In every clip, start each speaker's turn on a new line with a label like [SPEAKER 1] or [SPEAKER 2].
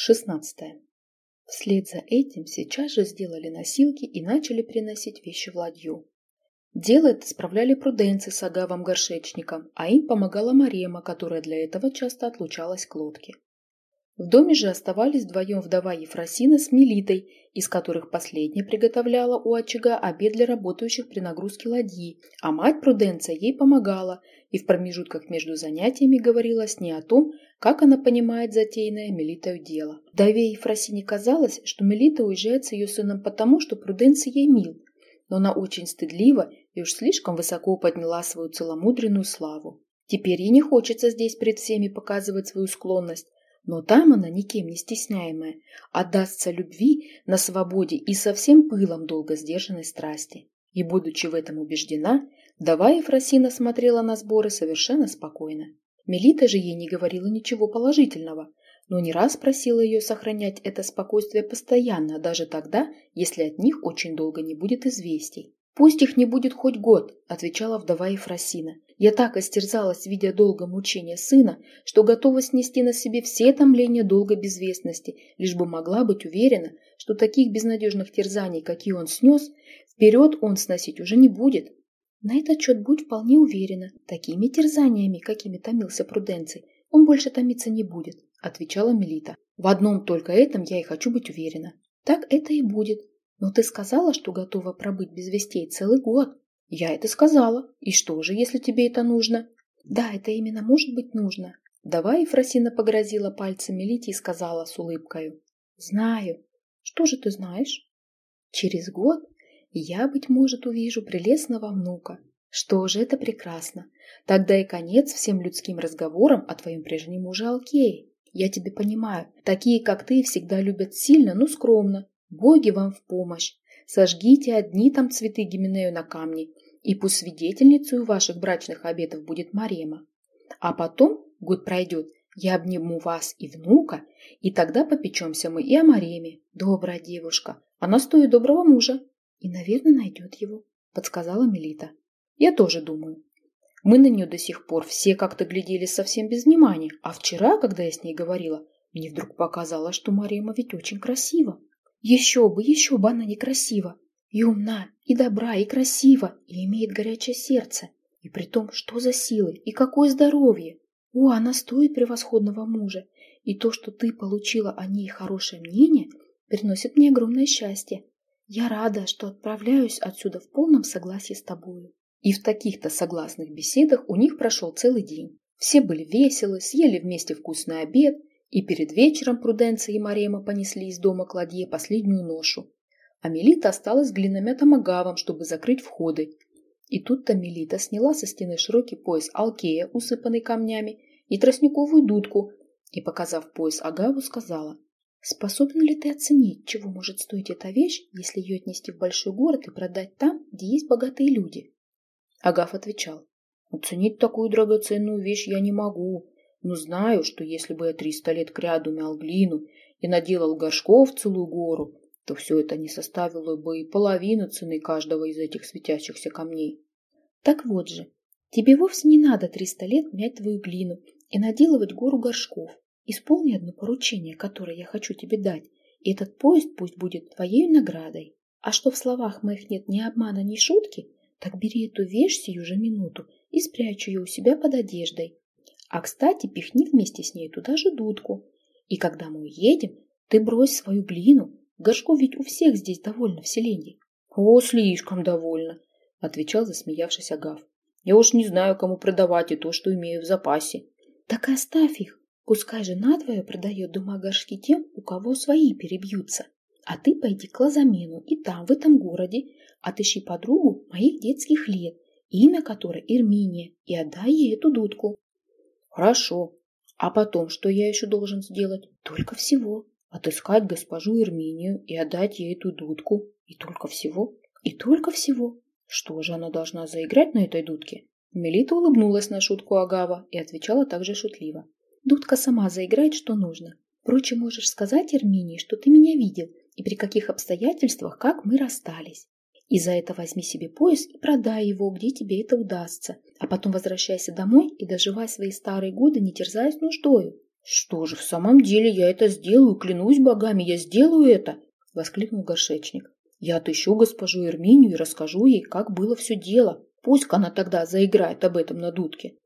[SPEAKER 1] 16. Вслед за этим сейчас же сделали носилки и начали приносить вещи в ладью. Дело это справляли пруденцы с агавом-горшечником, а им помогала Марема, которая для этого часто отлучалась к лодке. В доме же оставались вдвоем вдова Ефросина с Мелитой, из которых последняя приготовляла у очага обед для работающих при нагрузке ладьи, а мать Пруденция ей помогала и в промежутках между занятиями говорила с ней о том, как она понимает затеянное Мелитою дело. Вдове Ефросине казалось, что Мелита уезжает с ее сыном потому, что Пруденция ей мил, но она очень стыдлива и уж слишком высоко подняла свою целомудренную славу. Теперь ей не хочется здесь перед всеми показывать свою склонность, но там она, никем не стесняемая, отдастся любви на свободе и со всем пылом долго сдержанной страсти. И, будучи в этом убеждена, вдова Ефросина смотрела на сборы совершенно спокойно. Мелита же ей не говорила ничего положительного, но не раз просила ее сохранять это спокойствие постоянно, даже тогда, если от них очень долго не будет известий. «Пусть их не будет хоть год», – отвечала вдова Ефросина. «Я так остерзалась, видя долго мучения сына, что готова снести на себе все томления долга безвестности, лишь бы могла быть уверена, что таких безнадежных терзаний, какие он снес, вперед он сносить уже не будет». На этот счет будь вполне уверена, такими терзаниями, какими томился Пруденций, он больше томиться не будет, отвечала Мелита. В одном только этом я и хочу быть уверена. Так это и будет, «Но ты сказала, что готова пробыть без вестей целый год». «Я это сказала. И что же, если тебе это нужно?» «Да, это именно может быть нужно». Давай Ефросина погрозила пальцами Лити и сказала с улыбкой. «Знаю. Что же ты знаешь?» «Через год я, быть может, увижу прелестного внука. Что же, это прекрасно. Тогда и конец всем людским разговорам о твоем прежнем муже Алкее. Я тебе понимаю, такие, как ты, всегда любят сильно, но скромно, Боги вам в помощь! Сожгите одни там цветы Гименею на камне, и пусть свидетельницей ваших брачных обетов будет Марема. А потом, год пройдет, я обниму вас и внука, и тогда попечемся мы и о Мареме. Добрая девушка, она стоит доброго мужа. И, наверное, найдет его, подсказала Мелита. Я тоже думаю. Мы на нее до сих пор все как-то глядели совсем без внимания, а вчера, когда я с ней говорила, мне вдруг показалось, что Марема ведь очень красива. Еще бы, еще бы она некрасива. И умна, и добра, и красива, и имеет горячее сердце. И при том, что за силы, и какое здоровье. О, она стоит превосходного мужа. И то, что ты получила о ней хорошее мнение, приносит мне огромное счастье. Я рада, что отправляюсь отсюда в полном согласии с тобою. И в таких-то согласных беседах у них прошел целый день. Все были веселы, съели вместе вкусный обед, и перед вечером Пруденция и Марема понесли из дома к ладье последнюю ношу. А Мелита осталась с глинометом агавом, чтобы закрыть входы. И тут-то Мелита сняла со стены широкий пояс алкея, усыпанный камнями, и тростниковую дудку, и, показав пояс агаву, сказала, «Способен ли ты оценить, чего может стоить эта вещь, если ее отнести в большой город и продать там, где есть богатые люди?» Агав отвечал, «Оценить такую драгоценную вещь я не могу, но знаю, что если бы я триста лет кряду мял глину и наделал горшков целую гору, то все это не составило бы и половину цены каждого из этих светящихся камней. Так вот же, тебе вовсе не надо триста лет мять твою глину и наделывать гору горшков. Исполни одно поручение, которое я хочу тебе дать, и этот поезд пусть будет твоей наградой. А что в словах моих нет ни обмана, ни шутки, так бери эту вещь сию же минуту и спрячь ее у себя под одеждой, а, кстати, пихни вместе с ней туда же дудку. И когда мы уедем, ты брось свою глину. Горшков ведь у всех здесь довольно в селении. О, слишком довольно, отвечал засмеявшись Агав. Я уж не знаю, кому продавать и то, что имею в запасе. Так и оставь их. Пускай жена твоя продает дома горшки тем, у кого свои перебьются. А ты пойди к Лазамену и там, в этом городе, отыщи подругу моих детских лет, имя которой Ирминия, и отдай ей эту дудку. Хорошо. А потом, что я еще должен сделать? Только всего. Отыскать госпожу Ирминию и отдать ей эту дудку. И только всего. И только всего. Что же она должна заиграть на этой дудке? Мелита улыбнулась на шутку Агава и отвечала также шутливо. Дудка сама заиграет, что нужно. Впрочем, можешь сказать Ирминии, что ты меня видел и при каких обстоятельствах, как мы расстались. И за это возьми себе пояс и продай его, где тебе это удастся. А потом возвращайся домой и доживай свои старые годы, не терзаясь нуждою. Что же, в самом деле я это сделаю, клянусь богами, я сделаю это, воскликнул горшечник. Я отыщу госпожу Эрминию и расскажу ей, как было все дело. Пусть она тогда заиграет об этом на дудке.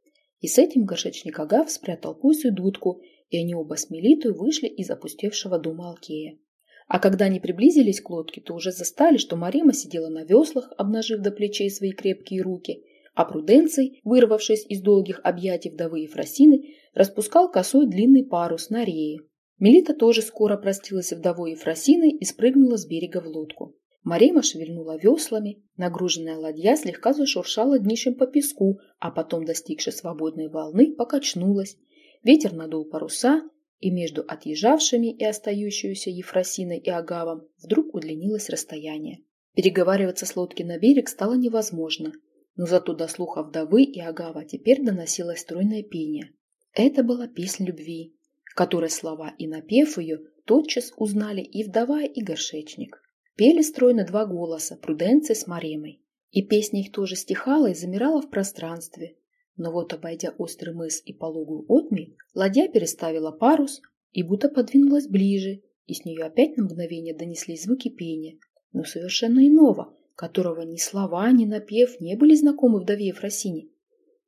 [SPEAKER 1] И с этим горшечник Агав спрятал пусть и дудку, и они оба с Мелитой вышли из опустевшего дома Алкея. А когда они приблизились к лодке, то уже застали, что Марима сидела на веслах, обнажив до плечей свои крепкие руки, а Пруденций, вырвавшись из долгих объятий вдовы Ефросины, распускал косой длинный парус на рее. Мелита тоже скоро простилась вдовой Ефросиной и спрыгнула с берега в лодку. Марима шевельнула веслами, нагруженная ладья слегка зашуршала днищем по песку, а потом, достигши свободной волны, покачнулась. Ветер надул паруса, и между отъезжавшими и остающуюся Ефросиной и Агавом вдруг удлинилось расстояние. Переговариваться с лодки на берег стало невозможно, но зато до слуха вдовы и Агава теперь доносилось стройное пение. Это была песня любви, которой слова и напев ее тотчас узнали и вдова, и горшечник. Пели стройно два голоса, Пруденция с Маремой. И песня их тоже стихала и замирала в пространстве. Но вот, обойдя острый мыс и пологую отмель, ладья переставила парус и будто подвинулась ближе, и с нее опять на мгновение донеслись звуки пения, но совершенно иного, которого ни слова, ни напев не были знакомы вдове Ефросине.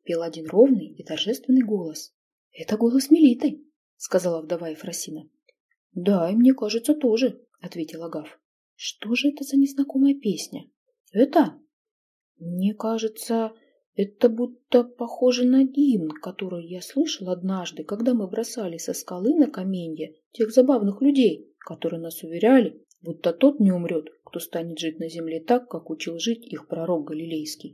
[SPEAKER 1] Пел один ровный и торжественный голос. «Это голос Мелиты», — сказала вдова Ефросина. «Да, и мне кажется, тоже», — ответил Агав. Что же это за незнакомая песня? Это? Мне кажется, это будто похоже на гимн, который я слышал однажды, когда мы бросали со скалы на каменье тех забавных людей, которые нас уверяли, будто тот не умрет, кто станет жить на земле так, как учил жить их пророк Галилейский.